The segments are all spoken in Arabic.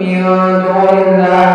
من دون الله.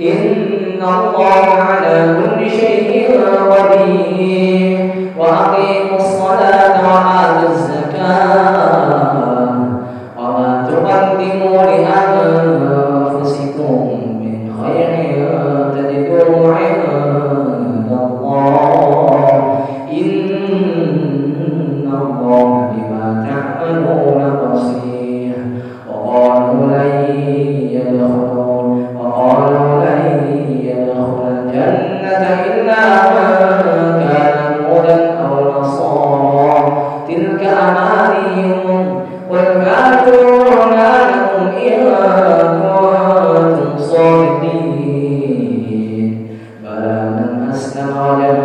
إن الله على كل شيء قدير. وأقيموا الصلاة وآتوا الزكاة. السلام على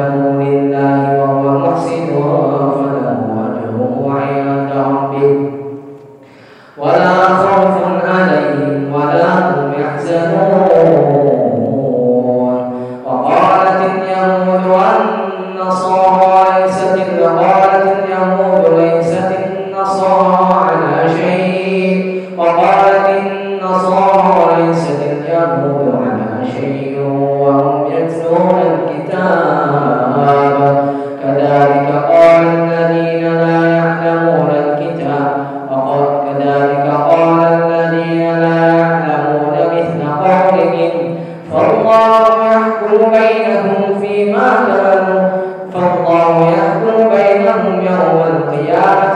criar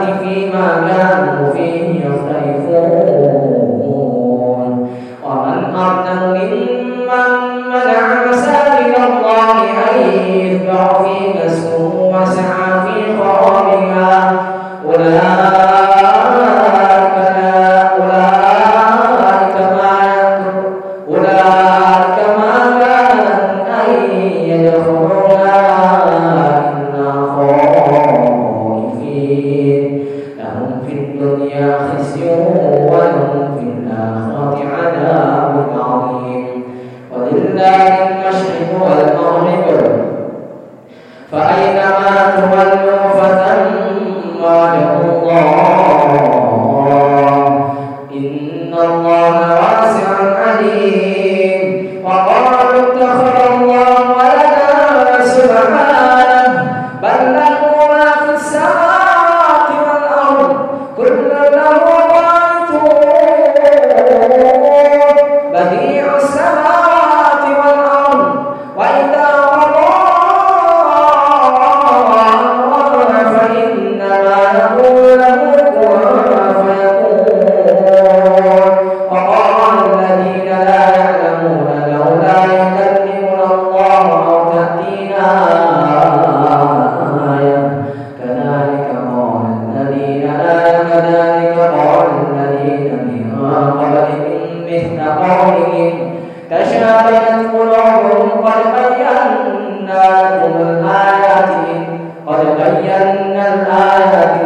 لهم في الدنيا خزي ولهم في الآخرة عذاب. قولهم تشابهت قلوبهم قد بينا لكم الآيات قد بينا الآيات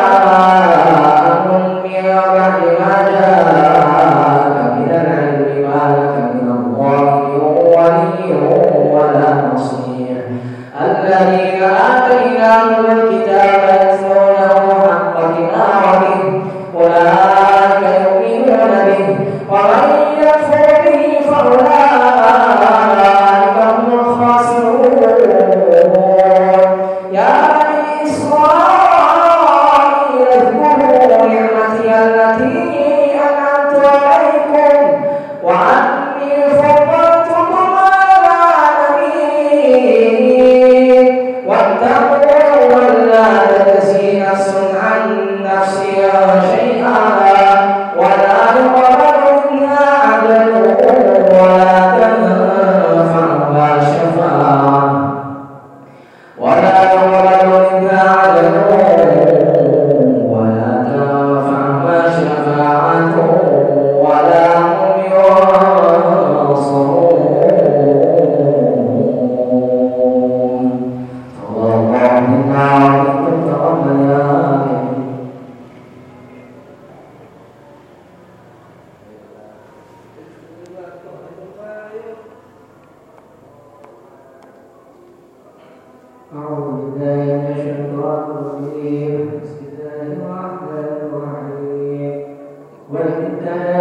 وإذ ابتلى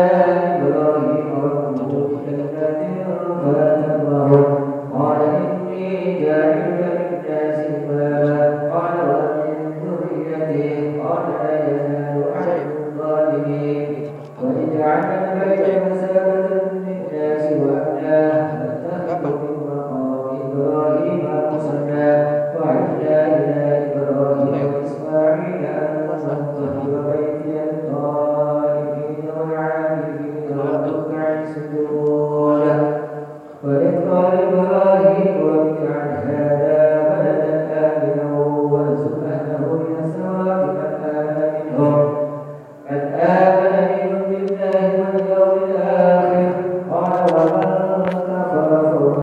إبراهيم ربه قال إبراهيم رب اجعل هذا